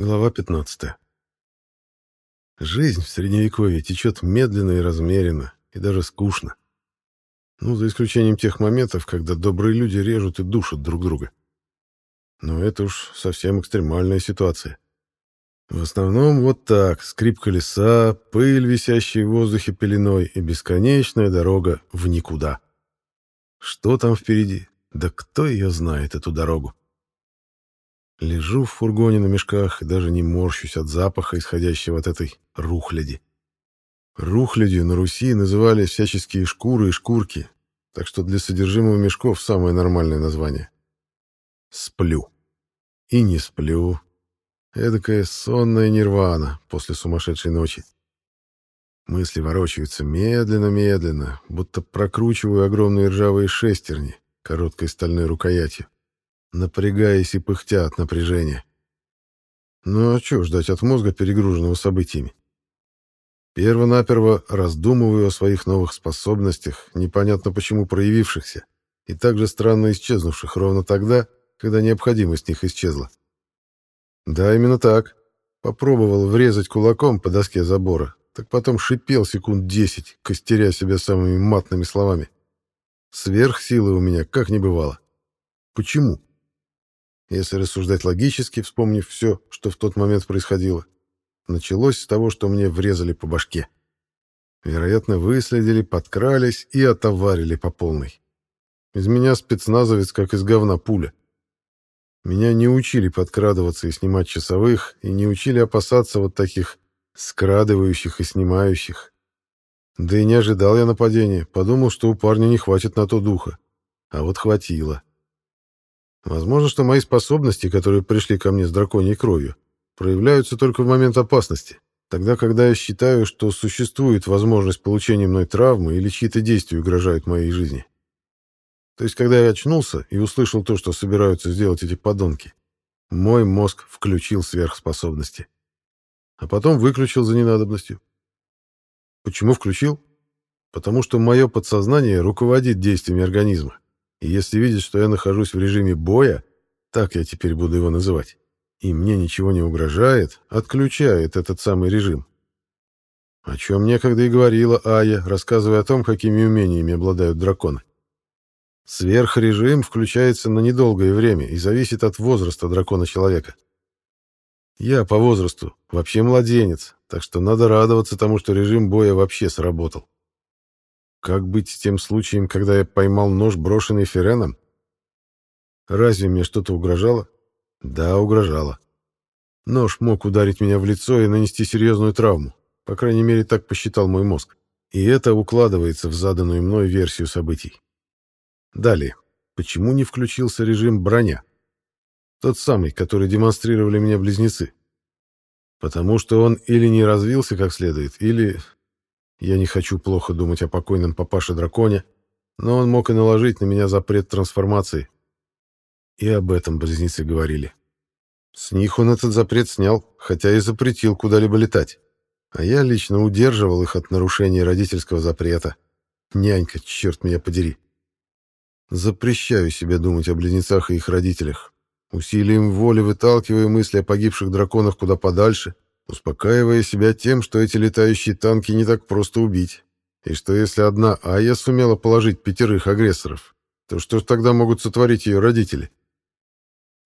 Глава 15. Жизнь в Средневековье течет медленно и размеренно, и даже скучно. Ну, за исключением тех моментов, когда добрые люди режут и душат друг друга. Но это уж совсем экстремальная ситуация. В основном вот так, скрип колеса, пыль, висящая в воздухе пеленой, и бесконечная дорога в никуда. Что там впереди? Да кто ее знает, эту дорогу? Лежу в фургоне на мешках и даже не морщусь от запаха, исходящего от этой рухляди. Рухлядью на Руси называли всяческие шкуры и шкурки, так что для содержимого мешков самое нормальное название. Сплю. И не сплю. Эдакая сонная нирвана после сумасшедшей ночи. Мысли ворочаются медленно-медленно, будто прокручиваю огромные ржавые шестерни короткой стальной рукоятью напрягаясь и пыхтя от напряжения. Ну а что ждать от мозга, перегруженного событиями? Первонаперво раздумываю о своих новых способностях, непонятно почему проявившихся, и также странно исчезнувших ровно тогда, когда необходимость них исчезла. Да, именно так. Попробовал врезать кулаком по доске забора, так потом шипел секунд десять, костеря себя самыми матными словами. Сверхсилы у меня как не бывало. Почему? Если рассуждать логически, вспомнив все, что в тот момент происходило, началось с того, что мне врезали по башке. Вероятно, выследили, подкрались и отоварили по полной. Из меня спецназовец, как из говна пуля. Меня не учили подкрадываться и снимать часовых, и не учили опасаться вот таких скрадывающих и снимающих. Да и не ожидал я нападения, подумал, что у парня не хватит на то духа. А вот хватило. Возможно, что мои способности, которые пришли ко мне с драконьей кровью, проявляются только в момент опасности, тогда, когда я считаю, что существует возможность получения мной травмы или чьи-то действия угрожают моей жизни. То есть, когда я очнулся и услышал то, что собираются сделать эти подонки, мой мозг включил сверхспособности. А потом выключил за ненадобностью. Почему включил? Потому что мое подсознание руководит действиями организма. И если видит, что я нахожусь в режиме боя, так я теперь буду его называть, и мне ничего не угрожает, отключает этот самый режим. О чем некогда и говорила Ая, рассказывая о том, какими умениями обладают драконы. Сверхрежим включается на недолгое время и зависит от возраста дракона-человека. Я по возрасту вообще младенец, так что надо радоваться тому, что режим боя вообще сработал. Как быть с тем случаем, когда я поймал нож, брошенный Ференом? Разве мне что-то угрожало? Да, угрожало. Нож мог ударить меня в лицо и нанести серьезную травму. По крайней мере, так посчитал мой мозг. И это укладывается в заданную мной версию событий. Далее. Почему не включился режим броня? Тот самый, который демонстрировали мне близнецы. Потому что он или не развился как следует, или я не хочу плохо думать о покойном папаше-драконе, но он мог и наложить на меня запрет трансформации. И об этом близнецы говорили. С них он этот запрет снял, хотя и запретил куда-либо летать. А я лично удерживал их от нарушения родительского запрета. Нянька, черт меня подери. Запрещаю себе думать о близнецах и их родителях. Усилием воли выталкиваю мысли о погибших драконах куда подальше — успокаивая себя тем, что эти летающие танки не так просто убить, и что если одна Ая сумела положить пятерых агрессоров, то что ж тогда могут сотворить ее родители?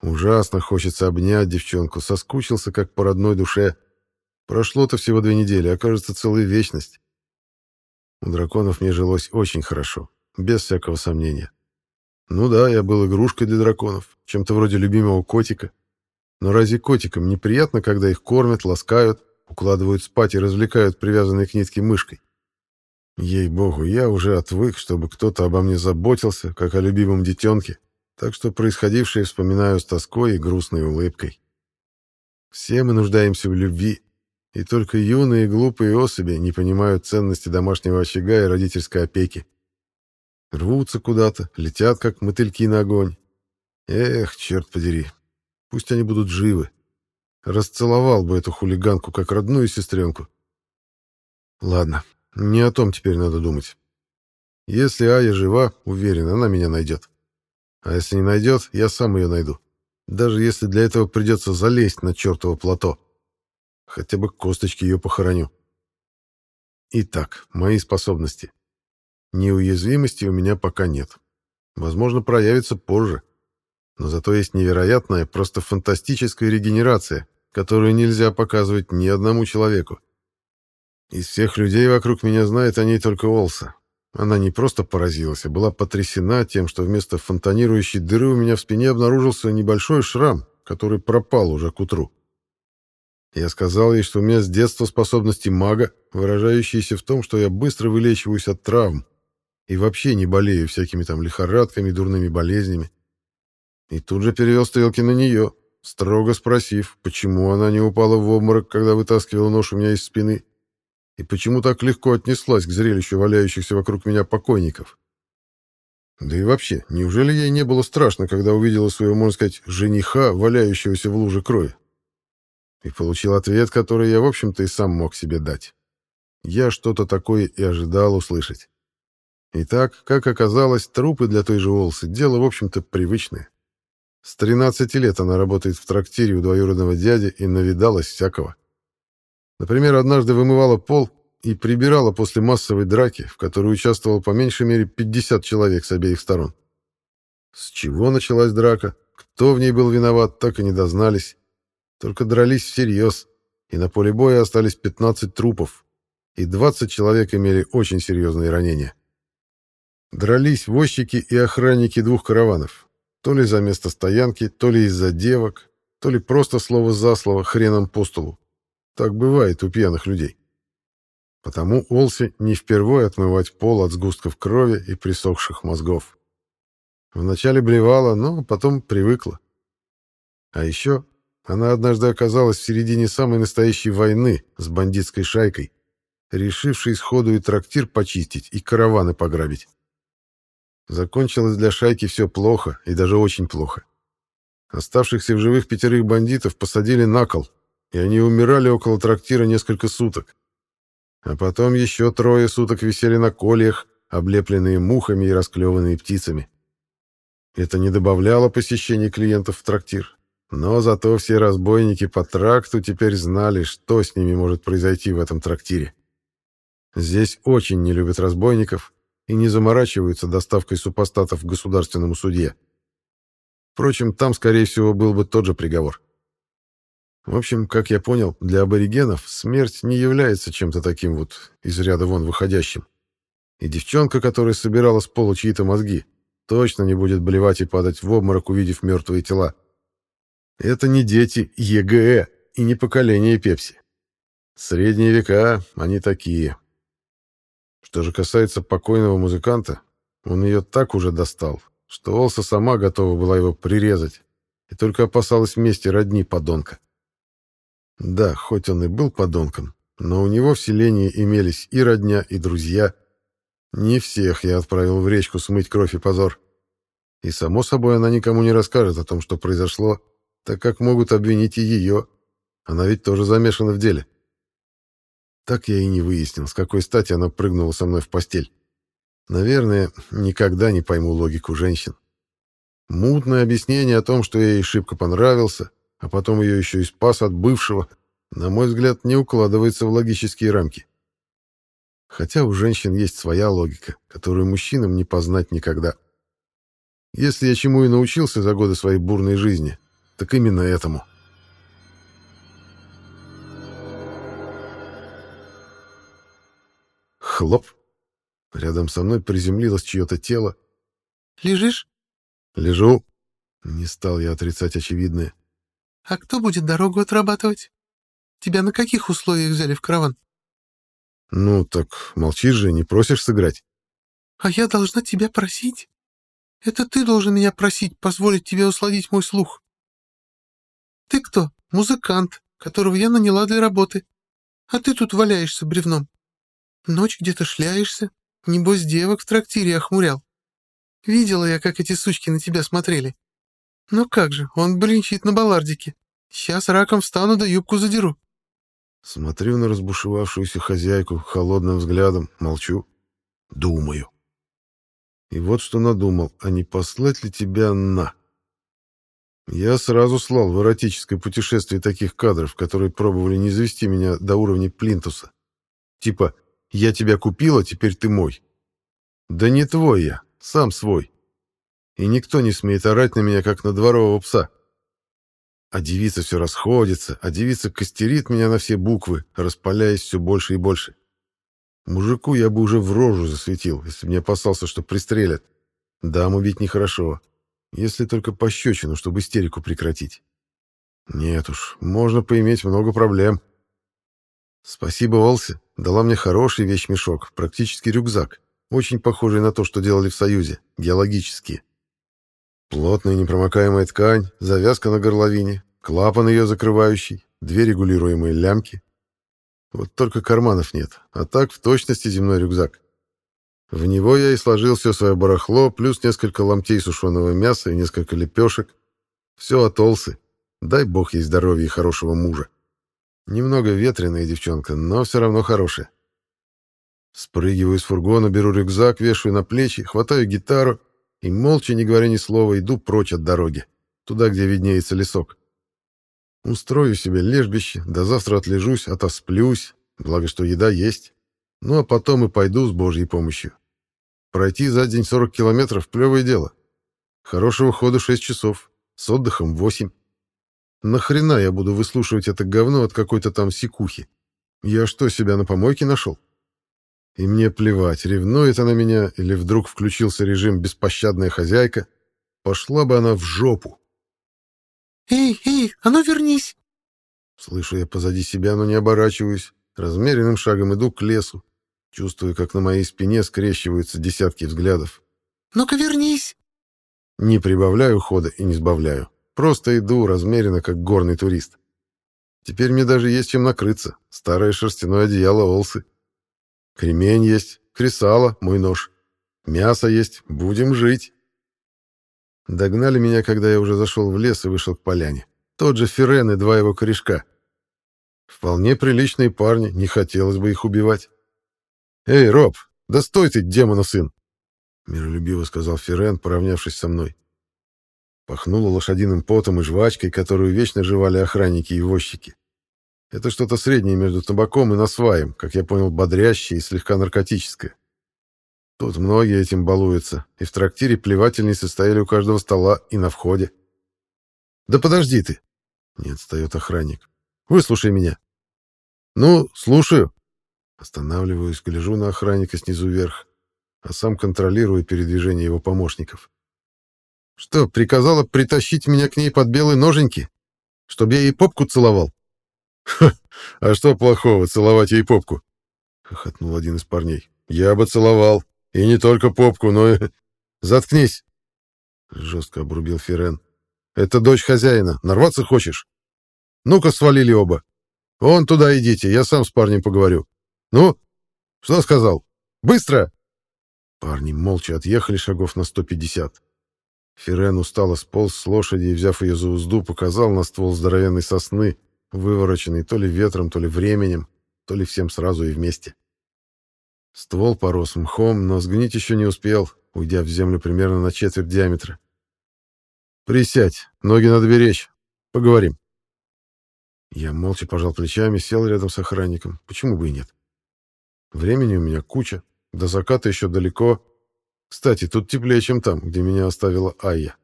Ужасно хочется обнять девчонку, соскучился как по родной душе. Прошло-то всего две недели, а кажется целая вечность. У драконов мне жилось очень хорошо, без всякого сомнения. Ну да, я был игрушкой для драконов, чем-то вроде любимого котика. Но разве котикам неприятно, когда их кормят, ласкают, укладывают спать и развлекают привязанной к нитке мышкой? Ей-богу, я уже отвык, чтобы кто-то обо мне заботился, как о любимом детенке, так что происходившее вспоминаю с тоской и грустной улыбкой. Все мы нуждаемся в любви, и только юные и глупые особи не понимают ценности домашнего очага и родительской опеки. Рвутся куда-то, летят, как мотыльки на огонь. Эх, черт подери, Пусть они будут живы. Расцеловал бы эту хулиганку, как родную сестренку. Ладно, не о том теперь надо думать. Если Ая жива, уверен, она меня найдет. А если не найдет, я сам ее найду. даже если для этого придется залезть на чертово плато. Хотя бы косточки ее похороню. Итак, мои способности. Неуязвимости у меня пока нет. Возможно, проявится позже. Но зато есть невероятная, просто фантастическая регенерация, которую нельзя показывать ни одному человеку. Из всех людей вокруг меня знает о ней только Олса. Она не просто поразилась, а была потрясена тем, что вместо фонтанирующей дыры у меня в спине обнаружился небольшой шрам, который пропал уже к утру. Я сказал ей, что у меня с детства способности мага, выражающиеся в том, что я быстро вылечиваюсь от травм и вообще не болею всякими там лихорадками, дурными болезнями. И тут же перевел стрелки на нее, строго спросив, почему она не упала в обморок, когда вытаскивала нож у меня из спины, и почему так легко отнеслась к зрелищу валяющихся вокруг меня покойников. Да и вообще, неужели ей не было страшно, когда увидела своего, можно сказать, жениха, валяющегося в луже крови? И получил ответ, который я, в общем-то, и сам мог себе дать. Я что-то такое и ожидал услышать. Итак, как оказалось, трупы для той же Олсы — дело, в общем-то, привычное. С 13 лет она работает в трактире у двоюродного дяди и навидалась всякого. Например, однажды вымывала пол и прибирала после массовой драки, в которой участвовало по меньшей мере 50 человек с обеих сторон. С чего началась драка, кто в ней был виноват, так и не дознались. Только дрались всерьез, и на поле боя остались 15 трупов, и 20 человек имели очень серьезные ранения. Дрались возчики и охранники двух караванов. То ли за место стоянки, то ли из-за девок, то ли просто слово за слово хреном по столу. Так бывает у пьяных людей. Потому Олси не впервые отмывать пол от сгустков крови и присохших мозгов. Вначале блевала, но потом привыкла. А еще она однажды оказалась в середине самой настоящей войны с бандитской шайкой, решившей сходу и трактир почистить, и караваны пограбить. Закончилось для шайки все плохо, и даже очень плохо. Оставшихся в живых пятерых бандитов посадили на кол, и они умирали около трактира несколько суток. А потом еще трое суток висели на кольях, облепленные мухами и расклеванные птицами. Это не добавляло посещений клиентов в трактир, но зато все разбойники по тракту теперь знали, что с ними может произойти в этом трактире. Здесь очень не любят разбойников и не заморачиваются доставкой супостатов к государственному суде. Впрочем, там, скорее всего, был бы тот же приговор. В общем, как я понял, для аборигенов смерть не является чем-то таким вот из ряда вон выходящим. И девчонка, которая собирала с пола чьи-то мозги, точно не будет блевать и падать в обморок, увидев мертвые тела. Это не дети ЕГЭ и не поколение Пепси. Средние века, они такие. Что же касается покойного музыканта, он ее так уже достал, что Олса сама готова была его прирезать и только опасалась мести родни подонка. Да, хоть он и был подонком, но у него в селении имелись и родня, и друзья. Не всех я отправил в речку смыть кровь и позор. И, само собой, она никому не расскажет о том, что произошло, так как могут обвинить и ее. Она ведь тоже замешана в деле. Так я и не выяснил, с какой стати она прыгнула со мной в постель. Наверное, никогда не пойму логику женщин. Мутное объяснение о том, что я ей шибко понравился, а потом ее еще и спас от бывшего, на мой взгляд, не укладывается в логические рамки. Хотя у женщин есть своя логика, которую мужчинам не познать никогда. Если я чему и научился за годы своей бурной жизни, так именно этому. Хлоп. Рядом со мной приземлилось чье-то тело. «Лежишь?» «Лежу». Не стал я отрицать очевидное. А кто будет дорогу отрабатывать? Тебя на каких условиях взяли в караван? Ну, так молчишь же, не просишь сыграть. А я должна тебя просить? Это ты должен меня просить, позволить тебе усладить мой слух. Ты кто? Музыкант, которого я наняла для работы. А ты тут валяешься бревном. Ночь где-то шляешься. Небось, девок в трактире охмурял. Видела я, как эти сучки на тебя смотрели. «Ну как же, он блинчит на балардике. Сейчас раком встану да юбку задеру». Смотрю на разбушевавшуюся хозяйку холодным взглядом, молчу. Думаю. И вот что надумал, а не послать ли тебя на... Я сразу слал в эротическое путешествие таких кадров, которые пробовали не завести меня до уровня плинтуса. Типа «я тебя купила, теперь ты мой». Да не твой я, сам свой. И никто не смеет орать на меня, как на дворового пса. А девица все расходится, а девица костерит меня на все буквы, распаляясь все больше и больше. Мужику я бы уже в рожу засветил, если бы не опасался, что пристрелят. Даму бить нехорошо. Если только пощечину, чтобы истерику прекратить. Нет уж, можно поиметь много проблем. Спасибо, Олсе. Дала мне хороший вещмешок, практически рюкзак, очень похожий на то, что делали в Союзе, геологические. Плотная непромокаемая ткань, завязка на горловине, клапан ее закрывающий, две регулируемые лямки. Вот только карманов нет, а так в точности земной рюкзак. В него я и сложил все свое барахло, плюс несколько ломтей сушеного мяса и несколько лепешек. Все от Олсы. Дай бог ей здоровья и хорошего мужа. Немного ветреная девчонка, но все равно хорошая. Спрыгиваю из фургона, беру рюкзак, вешаю на плечи, хватаю гитару и, молча, не говоря ни слова, иду прочь от дороги, туда, где виднеется лесок. Устрою себе лежбище, до завтра отлежусь, отосплюсь, благо что еда есть. Ну а потом и пойду с Божьей помощью. Пройти за день 40 километров — плевое дело. Хорошего хода 6 часов, с отдыхом 8. Нахрена я буду выслушивать это говно от какой-то там секухи? Я что, себя на помойке нашел? И мне плевать, ревнует она меня или вдруг включился режим «беспощадная хозяйка». Пошла бы она в жопу. «Эй, эй, а ну вернись!» Слышу я позади себя, но не оборачиваюсь. Размеренным шагом иду к лесу. Чувствую, как на моей спине скрещиваются десятки взглядов. «Ну-ка вернись!» Не прибавляю хода и не сбавляю. Просто иду размеренно, как горный турист. Теперь мне даже есть чем накрыться. Старое шерстяное одеяло Олсы. Кремень есть, кресало, мой нож. Мясо есть, будем жить. Догнали меня, когда я уже зашел в лес и вышел к поляне. Тот же Ферен и два его корешка. Вполне приличные парни, не хотелось бы их убивать. «Эй, Роб, да стой ты, демона сын!» Миролюбиво сказал Ферен, поравнявшись со мной. Пахнуло лошадиным потом и жвачкой, которую вечно жевали охранники и возчики. Это что-то среднее между табаком и насваем, как я понял, бодрящее и слегка наркотическое. Тут многие этим балуются, и в трактире плевательницы стояли у каждого стола и на входе. «Да подожди ты!» — не отстает охранник. «Выслушай меня». «Ну, слушаю», Останавливаюсь, гляжу на охранника снизу вверх, а сам контролирую передвижение его помощников. «Что, приказала притащить меня к ней под белые ноженьки? Чтоб я ей попку целовал?» «Ха! А что плохого, целовать ей попку?» — хохотнул один из парней. «Я бы целовал. И не только попку, но и... Заткнись!» Жестко обрубил Ферен. «Это дочь хозяина. Нарваться хочешь? Ну-ка, свалили оба. Вон туда идите, я сам с парнем поговорю. «Ну, что сказал? Быстро!» Парни молча отъехали шагов на 150. Ферен устало сполз с лошади и, взяв ее за узду, показал на ствол здоровенной сосны, вывороченный то ли ветром, то ли временем, то ли всем сразу и вместе. Ствол порос мхом, но сгнить еще не успел, уйдя в землю примерно на четверть диаметра. «Присядь, ноги надо беречь. Поговорим». Я молча пожал плечами, сел рядом с охранником. Почему бы и нет? Времени у меня куча, до заката еще далеко. Кстати, тут теплее, чем там, где меня оставила Айя.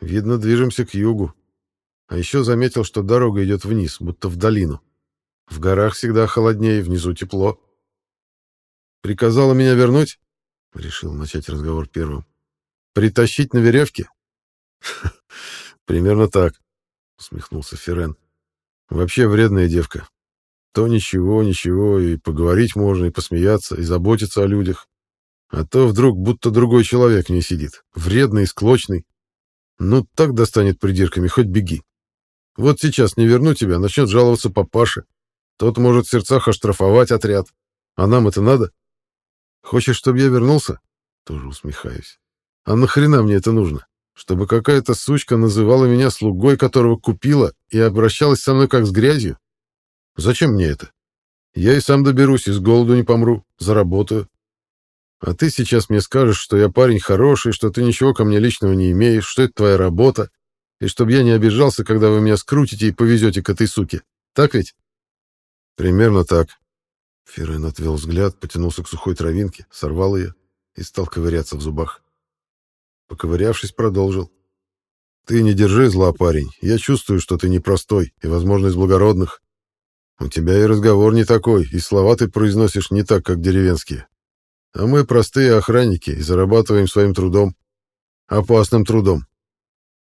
Видно, движемся к югу. А еще заметил, что дорога идет вниз, будто в долину. В горах всегда холоднее, внизу тепло. Приказала меня вернуть? Решил начать разговор первым. Притащить на веревке? Примерно так, усмехнулся Ферен. Вообще вредная девка то ничего, ничего, и поговорить можно, и посмеяться, и заботиться о людях. А то вдруг будто другой человек не сидит, вредный склочный. Ну, так достанет придирками, хоть беги. Вот сейчас не верну тебя, начнет жаловаться папаша. Тот может в сердцах оштрафовать отряд. А нам это надо? Хочешь, чтобы я вернулся? Тоже усмехаюсь. А нахрена мне это нужно? Чтобы какая-то сучка называла меня слугой, которого купила, и обращалась со мной как с грязью? Зачем мне это? Я и сам доберусь, и с голоду не помру, заработаю. А ты сейчас мне скажешь, что я парень хороший, что ты ничего ко мне личного не имеешь, что это твоя работа. и чтобы я не обижался, когда вы меня скрутите и повезете к этой суке. Так ведь? Примерно так. Ферен отвел взгляд, потянулся к сухой травинке, сорвал ее и стал ковыряться в зубах. Поковырявшись, продолжил. «Ты не держи зла, парень. Я чувствую, что ты непростой и, возможно, из благородных. У тебя и разговор не такой, и слова ты произносишь не так, как деревенские. А мы простые охранники и зарабатываем своим трудом. Опасным трудом.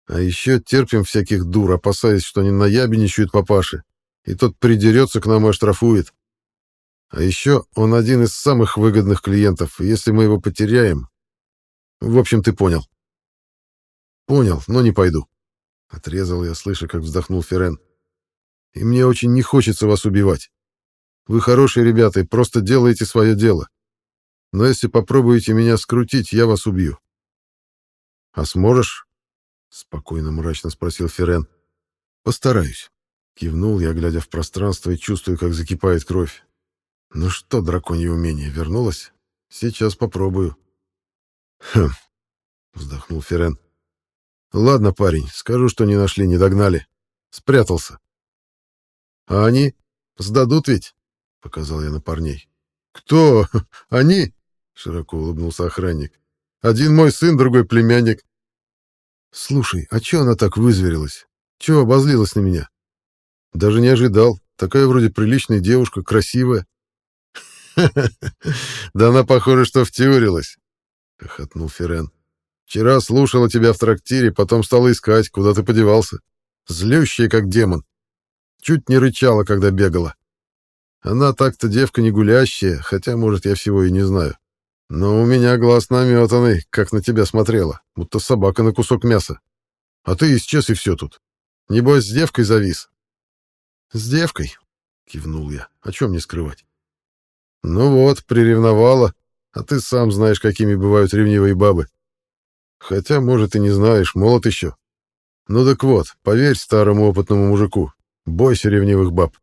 А еще терпим всяких дур, опасаясь, что они наябедничают папаши, и тот придерется к нам и оштрафует. А еще он один из самых выгодных клиентов, если мы его потеряем... В общем, ты понял. Понял, но не пойду. Отрезал я, слыша, как вздохнул Ферен. И мне очень не хочется вас убивать. Вы хорошие ребята и просто делаете свое дело. Но если попробуете меня скрутить, я вас убью. А сможешь? Спокойно, мрачно спросил Ферен. Постараюсь. Кивнул я, глядя в пространство и чувствую, как закипает кровь. Ну что, драконье умение, вернулось? Сейчас попробую. Хм, вздохнул Ферен. Ладно, парень, скажу, что не нашли, не догнали. Спрятался. А они? Сдадут ведь? Показал я на парней. Кто? Они? Широко улыбнулся охранник. Один мой сын, другой племянник. Слушай, а чё она так вызверилась? Чё обозлилась на меня? Даже не ожидал. Такая вроде приличная девушка, красивая. Да она, похоже, что втюрилась, — хохотнул Ферен. Вчера слушала тебя в трактире, потом стала искать, куда ты подевался. Злющая, как демон. Чуть не рычала, когда бегала. Она так-то девка не гулящая, хотя, может, я всего и не знаю. Но у меня глаз наметанный, как на тебя смотрела, будто собака на кусок мяса. А ты исчез, и все тут. Небось, с девкой завис. — С девкой, — кивнул я. — О чем мне скрывать? Ну вот, приревновала, а ты сам знаешь, какими бывают ревнивые бабы. Хотя, может, и не знаешь, молод еще. Ну так вот, поверь старому опытному мужику, бойся ревнивых баб.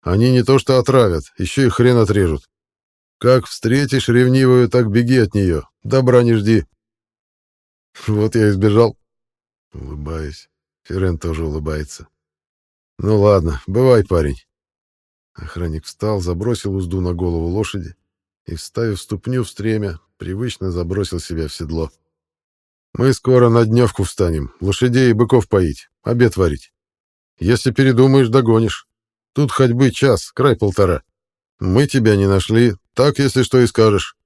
Они не то что отравят, еще и хрен отрежут. Как встретишь ревнивую, так беги от нее, добра не жди. Вот я и сбежал. Улыбаюсь. Ферен тоже улыбается. Ну ладно, бывай, парень. Охранник встал, забросил узду на голову лошади и, вставив ступню в стремя, привычно забросил себя в седло. «Мы скоро на дневку встанем, лошадей и быков поить, обед варить. Если передумаешь, догонишь. Тут ходьбы час, край полтора. Мы тебя не нашли, так, если что и скажешь».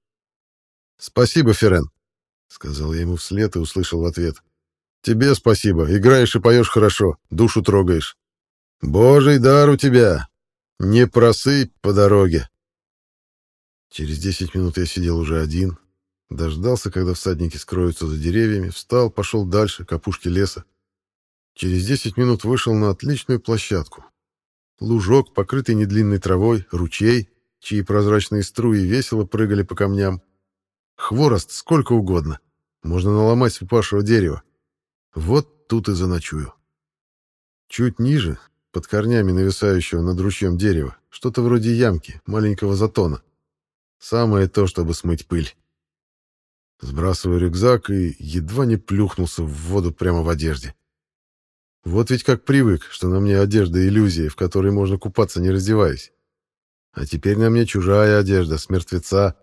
«Спасибо, Ферен», — сказал я ему вслед и услышал в ответ. «Тебе спасибо, играешь и поешь хорошо, душу трогаешь. Божий дар у тебя, не просыпь по дороге. Через десять минут я сидел уже один, дождался, когда всадники скроются за деревьями, встал, пошел дальше, к опушке леса. Через десять минут вышел на отличную площадку. Лужок, покрытый недлинной травой, ручей, чьи прозрачные струи весело прыгали по камням. Хворост сколько угодно. Можно наломать с упавшего дерева. Вот тут и заночую. Чуть ниже, под корнями нависающего над ручьем дерева, что-то вроде ямки, маленького затона. Самое то, чтобы смыть пыль. Сбрасываю рюкзак и едва не плюхнулся в воду прямо в одежде. Вот ведь как привык, что на мне одежда иллюзия, в которой можно купаться, не раздеваясь. А теперь на мне чужая одежда, с мертвеца.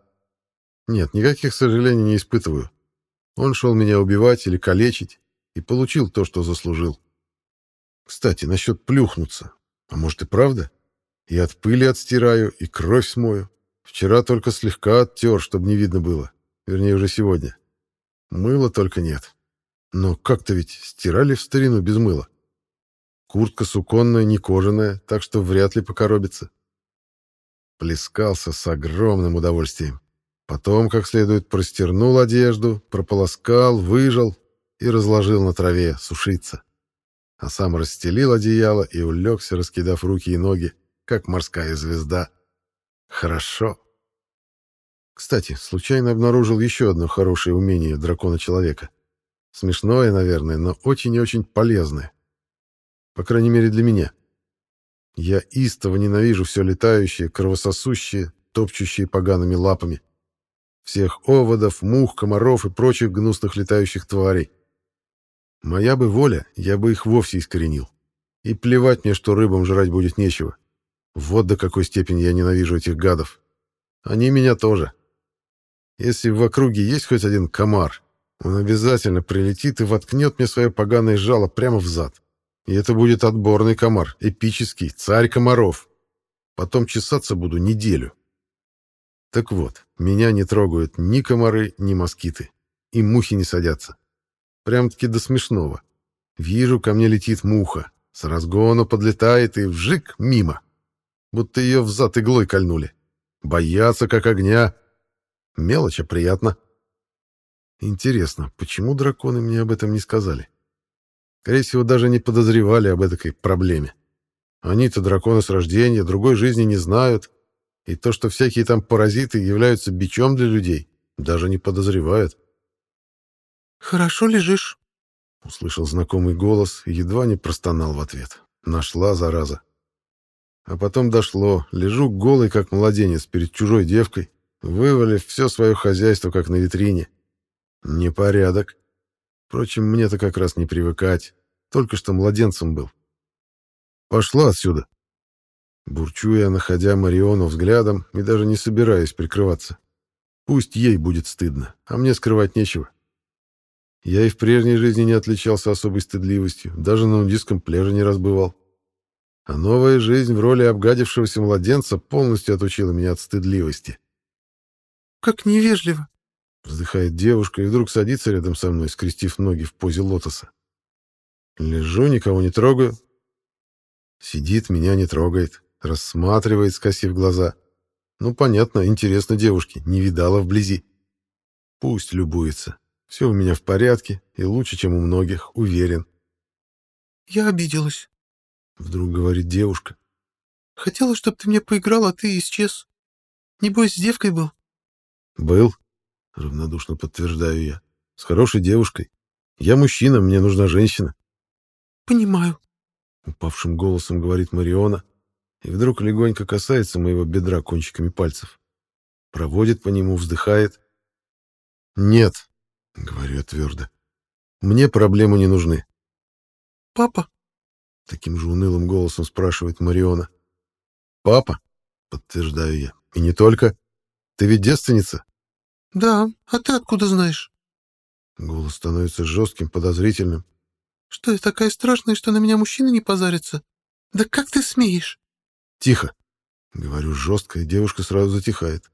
Нет, никаких сожалений не испытываю. Он шел меня убивать или калечить и получил то, что заслужил. Кстати, насчет плюхнуться. А может и правда? И от пыли отстираю, и кровь смою. Вчера только слегка оттер, чтобы не видно было. Вернее, уже сегодня. Мыла только нет. Но как-то ведь стирали в старину без мыла. Куртка суконная, не кожаная, так что вряд ли покоробится. Плескался с огромным удовольствием. Потом, как следует, простернул одежду, прополоскал, выжал и разложил на траве сушиться а сам расстелил одеяло и улегся, раскидав руки и ноги, как морская звезда. Хорошо. Кстати, случайно обнаружил еще одно хорошее умение дракона-человека. Смешное, наверное, но очень и очень полезное. По крайней мере, для меня. Я истово ненавижу все летающее, кровососущее, топчущее погаными лапами. Всех оводов, мух, комаров и прочих гнусных летающих тварей. Моя бы воля, я бы их вовсе искоренил. И плевать мне, что рыбам жрать будет нечего. Вот до какой степени я ненавижу этих гадов. Они меня тоже. Если в округе есть хоть один комар, он обязательно прилетит и воткнет мне свое поганое жало прямо в зад. И это будет отборный комар, эпический, царь комаров. Потом чесаться буду неделю. Так вот, меня не трогают ни комары, ни москиты. И мухи не садятся. Прям-таки до смешного. Вижу, ко мне летит муха. С разгону подлетает и вжик мимо. Будто ее взад иглой кольнули. Боятся, как огня. Мелочь, а приятно. Интересно, почему драконы мне об этом не сказали? Скорее всего, даже не подозревали об этой проблеме. Они-то драконы с рождения, другой жизни не знают, и то, что всякие там паразиты являются бичом для людей, даже не подозревают. «Хорошо лежишь», — услышал знакомый голос и едва не простонал в ответ. Нашла, зараза. А потом дошло. Лежу голый, как младенец, перед чужой девкой, вывалив все свое хозяйство, как на витрине. Непорядок. Впрочем, мне-то как раз не привыкать. Только что младенцем был. Пошла отсюда. Бурчу я, находя Мариону взглядом и даже не собираясь прикрываться. Пусть ей будет стыдно, а мне скрывать нечего. Я и в прежней жизни не отличался особой стыдливостью, даже на нудистском пляже не раз бывал. А новая жизнь в роли обгадившегося младенца полностью отучила меня от стыдливости. «Как невежливо!» — вздыхает девушка и вдруг садится рядом со мной, скрестив ноги в позе лотоса. Лежу, никого не трогаю. Сидит, меня не трогает, рассматривает, скосив глаза. Ну, понятно, интересно девушке, не видала вблизи. Пусть любуется. Все у меня в порядке и лучше, чем у многих, уверен. «Я обиделась», Вдруг говорит девушка. Хотела, чтобы ты мне поиграл, а ты исчез. Небось, с девкой был? Был, равнодушно подтверждаю я. С хорошей девушкой. Я мужчина, мне нужна женщина. Понимаю. Упавшим голосом говорит Мариона, и вдруг легонько касается моего бедра кончиками пальцев. Проводит по нему, вздыхает. «Нет», — говорю я твердо, — «мне проблемы не нужны». «Папа?» Таким же унылым голосом спрашивает Мариона. «Папа?» — подтверждаю я. «И не только. Ты ведь девственница?» «Да. А ты откуда знаешь?» Голос становится жестким, подозрительным. «Что я такая страшная, что на меня мужчина не позарится? Да как ты смеешь?» «Тихо!» — говорю жестко, и девушка сразу затихает.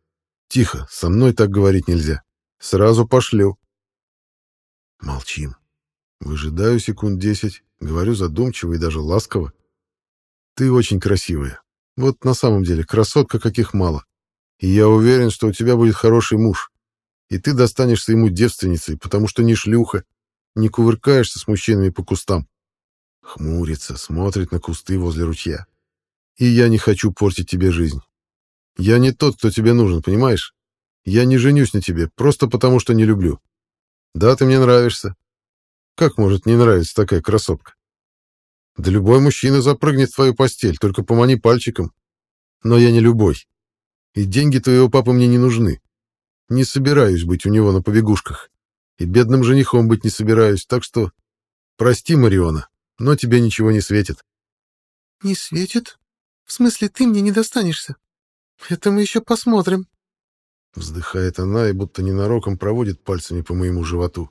«Тихо, со мной так говорить нельзя. Сразу пошлю». Молчим. Выжидаю секунд десять, говорю задумчиво и даже ласково. Ты очень красивая. Вот на самом деле красотка каких мало. И я уверен, что у тебя будет хороший муж. И ты достанешься ему девственницей, потому что не шлюха, не кувыркаешься с мужчинами по кустам. Хмурится, смотрит на кусты возле ручья. И я не хочу портить тебе жизнь. Я не тот, кто тебе нужен, понимаешь? Я не женюсь на тебе, просто потому что не люблю. Да, ты мне нравишься, как может не нравиться такая красотка? Да любой мужчина запрыгнет в твою постель, только помани пальчиком. Но я не любой. И деньги твоего папы мне не нужны. Не собираюсь быть у него на побегушках. И бедным женихом быть не собираюсь, так что... Прости, Мариона, но тебе ничего не светит. Не светит? В смысле, ты мне не достанешься? Это мы еще посмотрим. Вздыхает она и будто ненароком проводит пальцами по моему животу.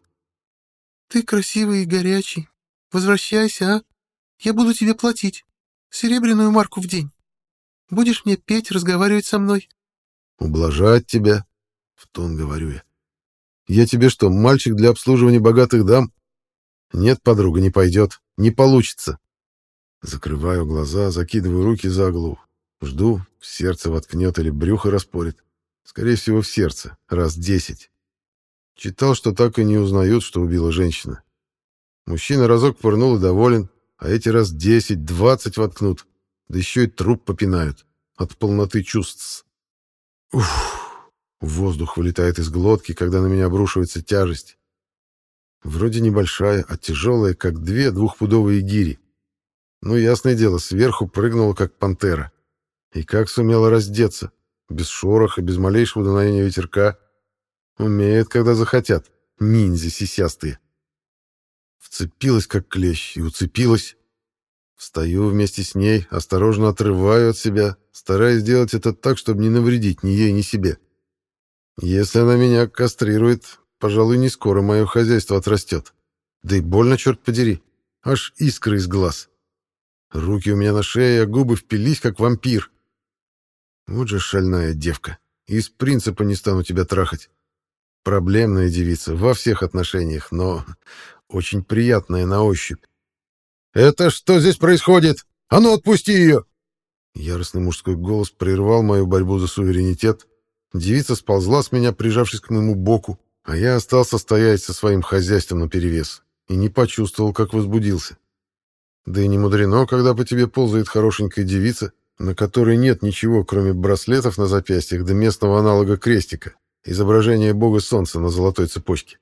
Ты красивый и горячий. Возвращайся, а? Я буду тебе платить. Серебряную марку в день. Будешь мне петь, разговаривать со мной. Ублажать тебя, в тон говорю я. Я тебе что, мальчик для обслуживания богатых дам? Нет, подруга, не пойдет. Не получится. Закрываю глаза, закидываю руки за голову. Жду, в сердце воткнет или брюхо распорит. Скорее всего, в сердце. Раз десять. Читал, что так и не узнают, что убила женщина. Мужчина разок пырнул и доволен, а эти раз десять-двадцать воткнут, да еще и труп попинают от полноты чувств. Уф! Воздух вылетает из глотки, когда на меня обрушивается тяжесть. Вроде небольшая, а тяжелая, как две двухпудовые гири. Ну, ясное дело, сверху прыгнула, как пантера. И как сумела раздеться, без шороха, без малейшего дуновения ветерка — Умеют, когда захотят. Ниндзя сисястые. Вцепилась, как клещ, и уцепилась. Встаю вместе с ней, осторожно отрываю от себя, стараясь сделать это так, чтобы не навредить ни ей, ни себе. Если она меня кастрирует, пожалуй, не скоро мое хозяйство отрастет. Да и больно, черт подери. Аж искры из глаз. Руки у меня на шее, а губы впились, как вампир. Вот же шальная девка. Из принципа не стану тебя трахать. Проблемная девица во всех отношениях, но очень приятная на ощупь. «Это что здесь происходит? А ну, отпусти ее!» Яростный мужской голос прервал мою борьбу за суверенитет. Девица сползла с меня, прижавшись к моему боку, а я остался стоять со своим хозяйством наперевес и не почувствовал, как возбудился. Да и не мудрено, когда по тебе ползает хорошенькая девица, на которой нет ничего, кроме браслетов на запястьях да местного аналога крестика, изображение бога солнца на золотой цепочке.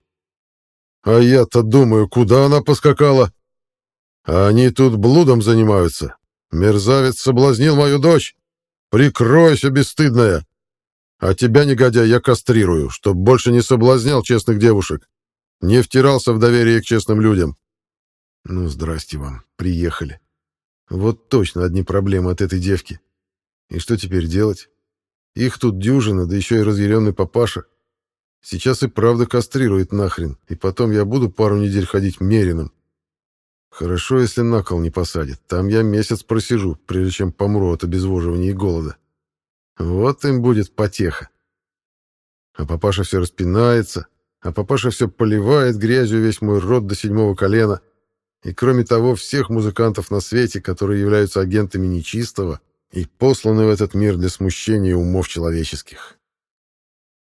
А я-то думаю, куда она поскакала? А они тут блудом занимаются. Мерзавец соблазнил мою дочь. Прикройся, бесстыдная. А тебя, негодяй, я кастрирую, чтоб больше не соблазнял честных девушек. Не втирался в доверие к честным людям. Ну, здрасте вам, приехали. Вот точно одни проблемы от этой девки. И что теперь делать? Их тут дюжина, да еще и разъяренный папаша. Сейчас и правда кастрирует нахрен, и потом я буду пару недель ходить мериным. Хорошо, если на кол не посадит. Там я месяц просижу, прежде чем помру от обезвоживания и голода. Вот им будет потеха. А папаша все распинается, а папаша все поливает грязью весь мой рот до седьмого колена. И кроме того, всех музыкантов на свете, которые являются агентами нечистого и посланы в этот мир для смущения умов человеческих.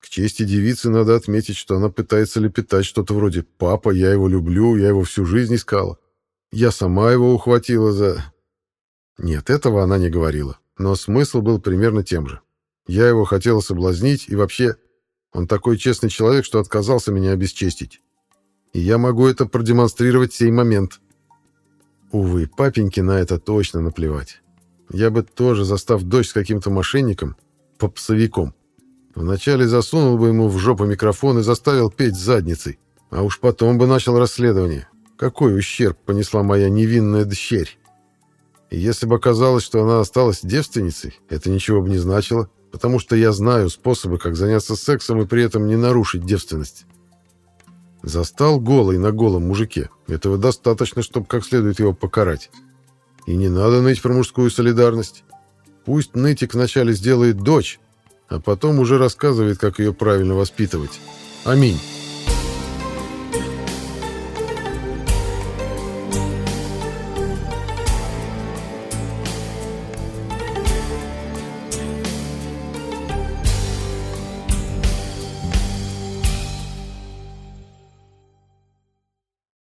К чести девицы надо отметить, что она пытается лепетать что-то вроде «папа, я его люблю, я его всю жизнь искала». Я сама его ухватила за... Нет, этого она не говорила, но смысл был примерно тем же. Я его хотела соблазнить, и вообще, он такой честный человек, что отказался меня обесчестить. И я могу это продемонстрировать в сей момент. Увы, папеньке на это точно наплевать. Я бы тоже, застав дочь с каким-то мошенником, попсовиком, вначале засунул бы ему в жопу микрофон и заставил петь задницей, а уж потом бы начал расследование. Какой ущерб понесла моя невинная дщерь? И если бы оказалось, что она осталась девственницей, это ничего бы не значило, потому что я знаю способы, как заняться сексом и при этом не нарушить девственность. Застал голый на голом мужике. Этого достаточно, чтобы как следует его покарать. И не надо ныть про мужскую солидарность. Пусть нытик вначале сделает дочь, а потом уже рассказывает, как ее правильно воспитывать. Аминь.